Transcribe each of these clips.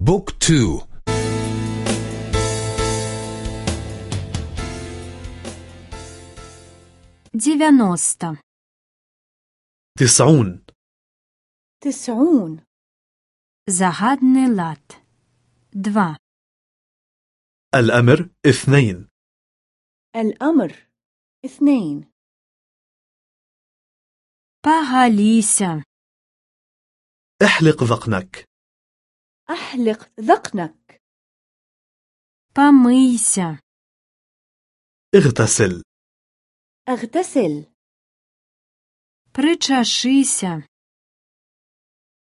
book two. дзевяноста تسعون. تسعون. загадны лад два الأمر اثنين. الأمر اثنين. пагаліся احلق ذقنك. أحلق ذقنك Помийся. اغتسل اغتسل Причашися.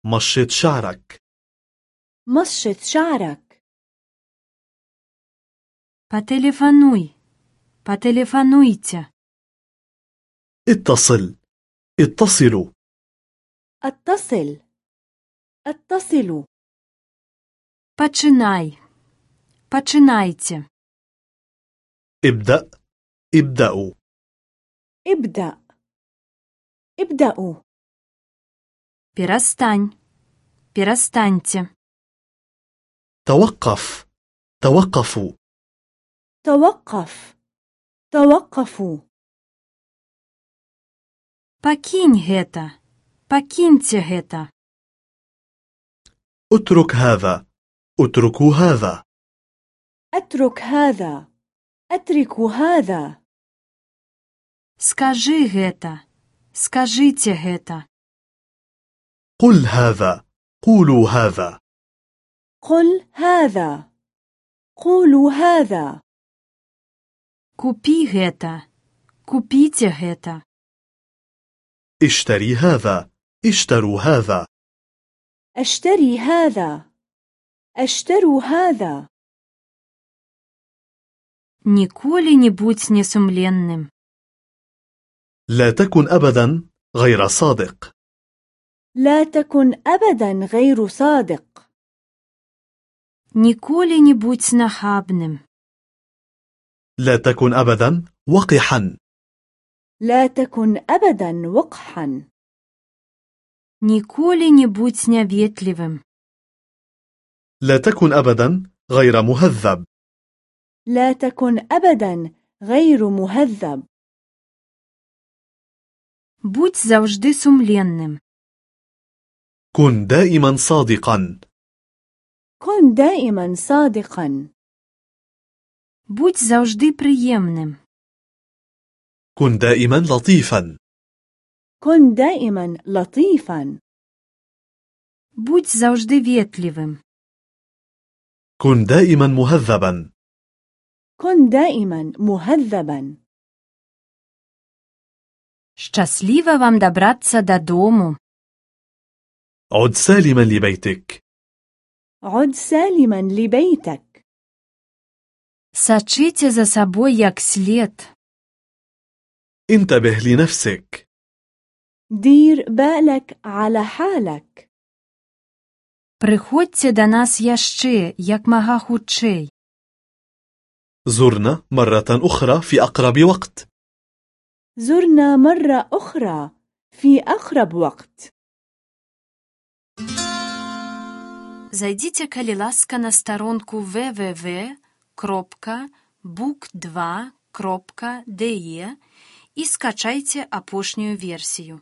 مشط شعرك مشط شعرك Потелефонуй. Потелефонуйте. اتصل اتصلوا اتصل اتصلوا Починай. Починайте. ابدأ ابدأوا ابدأ ابدأوا Перестань. Перестаньте. توقف توقفوا توقف توقفوا Пакінь гэта. Пакіньце гэта. اترك هذا اتركوا هذا أترك هذا أترك هذا Скажы гэта. Скажыце гэта. قل هذا قولوا هذا قل هذا قولوا هذا Купі гэта. Купіце гэта. اشتري هذا اشتروا هذا أشتري هذا أشتروا هذا Ніколі не будь несумленным. لا تكن أبدا غير صادق لا تكن أبدا غير صادق Ніколі не будь нахабным. لا تكن أبدا وقحا لا تكن أبدا وقحا Ніколі не будь няветлівым. لا تكن أبدا غير مهذب لا تكن أبدا غير مهذب Будь заўжды сумленным. كن دائما صادقا كن دائما صادقا Будь заўжды прыемным. كن دائما لطيفا كن دائما لطيفا Будь заўжды ветлівым. كن دائما مهذبا كن دائما مهذبا Шчасліва вам дабрацца дадому. عد سالما لبيتك عد سالما لبيتك Сачыце за сабой як след. انتبه لنفسك دير بالك على حالك Прыходзьце да нас яшчэ, як мага хутчэй. زرنا مرة أخرى في أقرب وقت زرنا مرة أخرى في أقرب وقت Зайдзіце, калі ласка, на старонку www.book2.de і скачайце апошнюю версію.